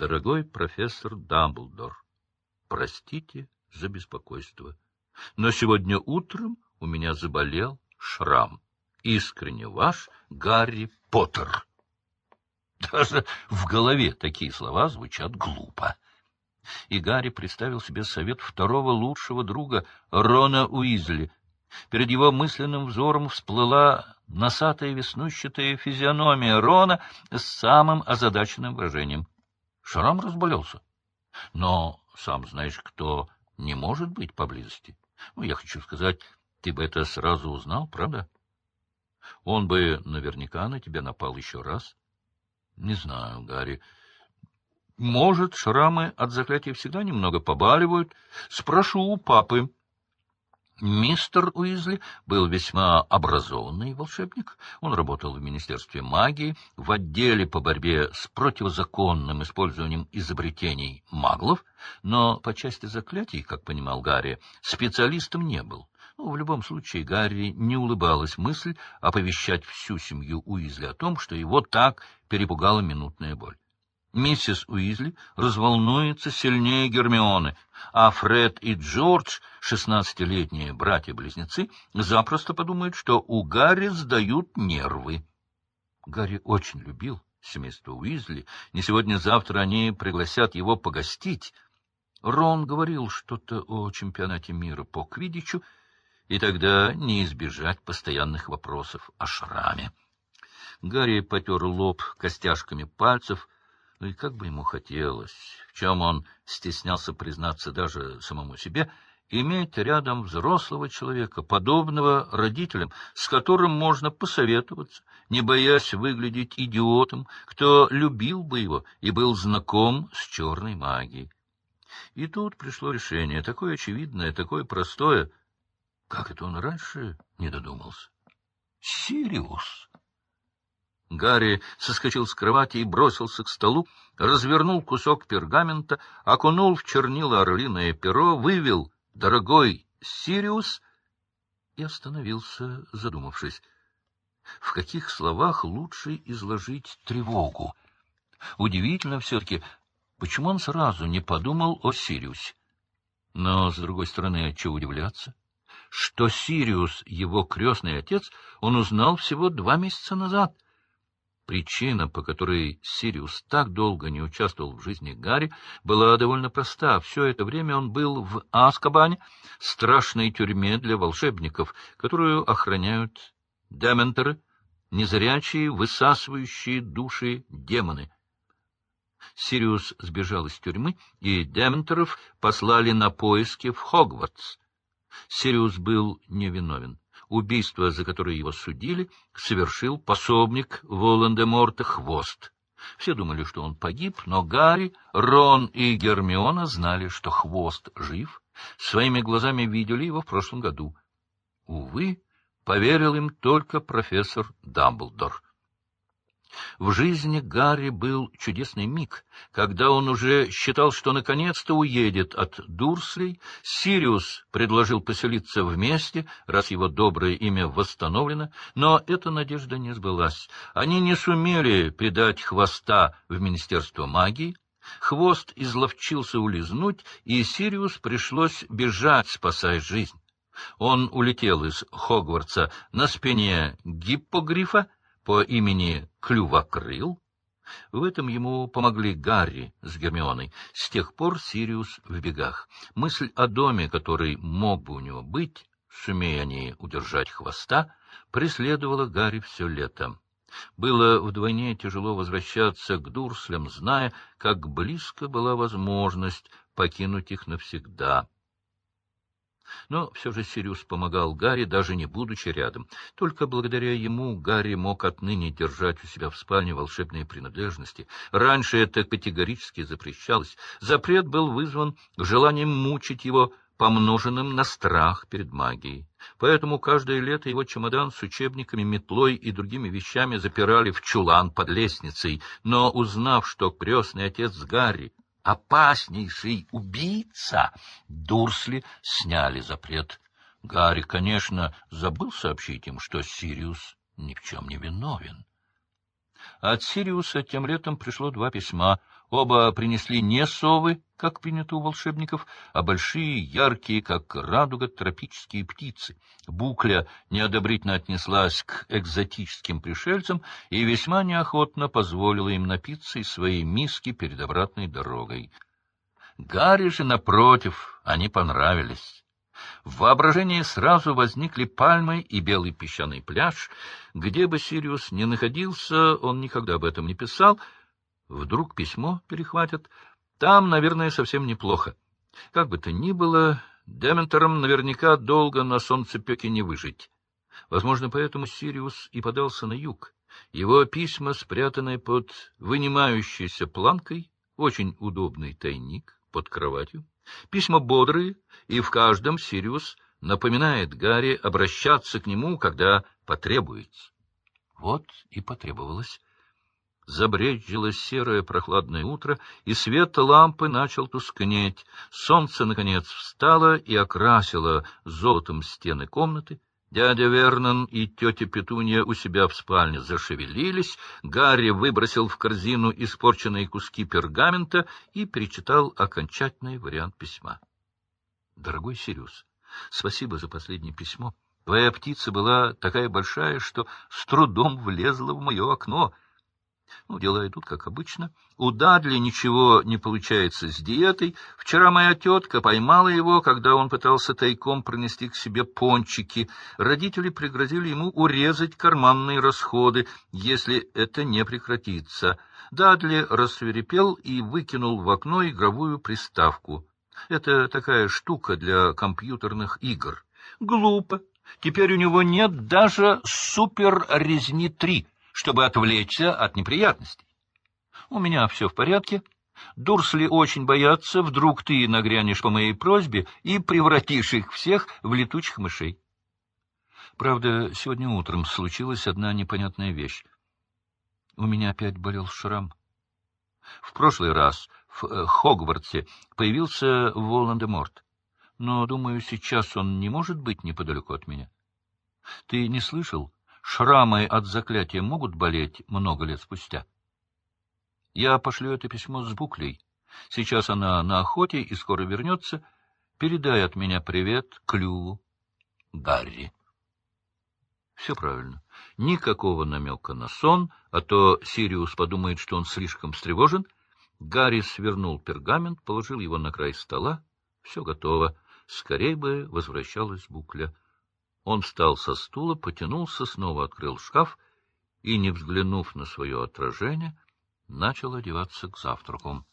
Дорогой профессор Дамблдор, простите за беспокойство, но сегодня утром у меня заболел шрам. Искренне ваш Гарри Поттер. Даже в голове такие слова звучат глупо. И Гарри представил себе совет второго лучшего друга Рона Уизли. Перед его мысленным взором всплыла носатая веснущатая физиономия Рона с самым озадаченным выражением. Шрам разболелся. Но сам знаешь, кто не может быть поблизости. Ну, я хочу сказать, ты бы это сразу узнал, правда? Он бы наверняка на тебя напал еще раз. Не знаю, Гарри. Может, шрамы от заклятия всегда немного побаливают. Спрошу у папы. Мистер Уизли был весьма образованный волшебник. Он работал в Министерстве магии, в отделе по борьбе с противозаконным использованием изобретений маглов, но по части заклятий, как понимал Гарри, специалистом не был. Ну, в любом случае, Гарри не улыбалась мысль оповещать всю семью Уизли о том, что его так перепугала минутная боль. Миссис Уизли разволнуется сильнее Гермионы, а Фред и Джордж, шестнадцатилетние братья-близнецы, запросто подумают, что у Гарри сдают нервы. Гарри очень любил семейство Уизли. Не сегодня-завтра они пригласят его погостить. Рон говорил что-то о чемпионате мира по квиддичу, и тогда не избежать постоянных вопросов о шраме. Гарри потер лоб костяшками пальцев, ну и как бы ему хотелось, в чем он стеснялся признаться даже самому себе, иметь рядом взрослого человека, подобного родителям, с которым можно посоветоваться, не боясь выглядеть идиотом, кто любил бы его и был знаком с черной магией. И тут пришло решение, такое очевидное, такое простое — как это он раньше не додумался? Сириус! Гарри соскочил с кровати и бросился к столу, развернул кусок пергамента, окунул в чернила орлиное перо, вывел «Дорогой Сириус» и остановился, задумавшись. В каких словах лучше изложить тревогу? Удивительно все-таки, почему он сразу не подумал о Сириусе. Но, с другой стороны, чего удивляться? что Сириус, его крестный отец, он узнал всего два месяца назад. Причина, по которой Сириус так долго не участвовал в жизни Гарри, была довольно проста. Все это время он был в Аскабане, страшной тюрьме для волшебников, которую охраняют дементоры, незрячие, высасывающие души демоны. Сириус сбежал из тюрьмы, и дементоров послали на поиски в Хогвартс. Сириус был невиновен. Убийство, за которое его судили, совершил пособник Волан-де-Морта Хвост. Все думали, что он погиб, но Гарри, Рон и Гермиона знали, что Хвост жив. Своими глазами видели его в прошлом году. Увы, поверил им только профессор Дамблдор. В жизни Гарри был чудесный миг, когда он уже считал, что наконец-то уедет от Дурслей. Сириус предложил поселиться вместе, раз его доброе имя восстановлено, но эта надежда не сбылась. Они не сумели придать хвоста в Министерство магии. Хвост изловчился улизнуть, и Сириус пришлось бежать, спасая жизнь. Он улетел из Хогвартса на спине гиппогрифа, по имени Клювокрыл. В этом ему помогли Гарри с Гермионой. С тех пор Сириус в бегах. Мысль о доме, который мог бы у него быть, сумея они удержать хвоста, преследовала Гарри все лето. Было вдвойне тяжело возвращаться к Дурслям, зная, как близко была возможность покинуть их навсегда. Но все же Сириус помогал Гарри, даже не будучи рядом. Только благодаря ему Гарри мог отныне держать у себя в спальне волшебные принадлежности. Раньше это категорически запрещалось. Запрет был вызван желанием мучить его, помноженным на страх перед магией. Поэтому каждое лето его чемодан с учебниками, метлой и другими вещами запирали в чулан под лестницей. Но, узнав, что крестный отец Гарри опаснейший убийца, Дурсли сняли запрет. Гарри, конечно, забыл сообщить им, что Сириус ни в чем не виновен. От Сириуса тем летом пришло два письма. Оба принесли не совы, как принято у волшебников, а большие, яркие, как радуга, тропические птицы. Букля неодобрительно отнеслась к экзотическим пришельцам и весьма неохотно позволила им напиться из своей миски перед обратной дорогой. Гарри же, напротив, они понравились. В воображении сразу возникли пальмы и белый песчаный пляж. Где бы Сириус ни находился, он никогда об этом не писал. Вдруг письмо перехватят. Там, наверное, совсем неплохо. Как бы то ни было, Дементорам наверняка долго на солнцепеке не выжить. Возможно, поэтому Сириус и подался на юг. Его письма, спрятанные под вынимающейся планкой, очень удобный тайник под кроватью, Письма бодрые, и в каждом Сириус напоминает Гарри обращаться к нему, когда потребуется. Вот и потребовалось. Забрежило серое прохладное утро, и свет лампы начал тускнеть. Солнце, наконец, встало и окрасило золотом стены комнаты. Дядя Вернон и тетя Петунья у себя в спальне зашевелились, Гарри выбросил в корзину испорченные куски пергамента и перечитал окончательный вариант письма. — Дорогой Сириус, спасибо за последнее письмо. Твоя птица была такая большая, что с трудом влезла в мое окно — ну, дела идут, как обычно. У Дадли ничего не получается с диетой. Вчера моя тетка поймала его, когда он пытался тайком пронести к себе пончики. Родители пригрозили ему урезать карманные расходы, если это не прекратится. Дадли рассверепел и выкинул в окно игровую приставку. Это такая штука для компьютерных игр. Глупо. Теперь у него нет даже супер-резни-3 чтобы отвлечься от неприятностей. У меня все в порядке. Дурсли очень боятся, вдруг ты нагрянешь по моей просьбе и превратишь их всех в летучих мышей. Правда, сегодня утром случилась одна непонятная вещь. У меня опять болел шрам. В прошлый раз в э, Хогвартсе появился Волан-де-Морт, но, думаю, сейчас он не может быть неподалеку от меня. Ты не слышал, шрамы от заклятия могут болеть много лет спустя. Я пошлю это письмо с буклей. Сейчас она на охоте и скоро вернется. Передай от меня привет Клюву, Гарри. Все правильно. Никакого намека на сон, а то Сириус подумает, что он слишком встревожен. Гарри свернул пергамент, положил его на край стола. Все готово. Скорей бы возвращалась букля. Он встал со стула, потянулся, снова открыл шкаф и, не взглянув на свое отражение, начал одеваться к завтраку.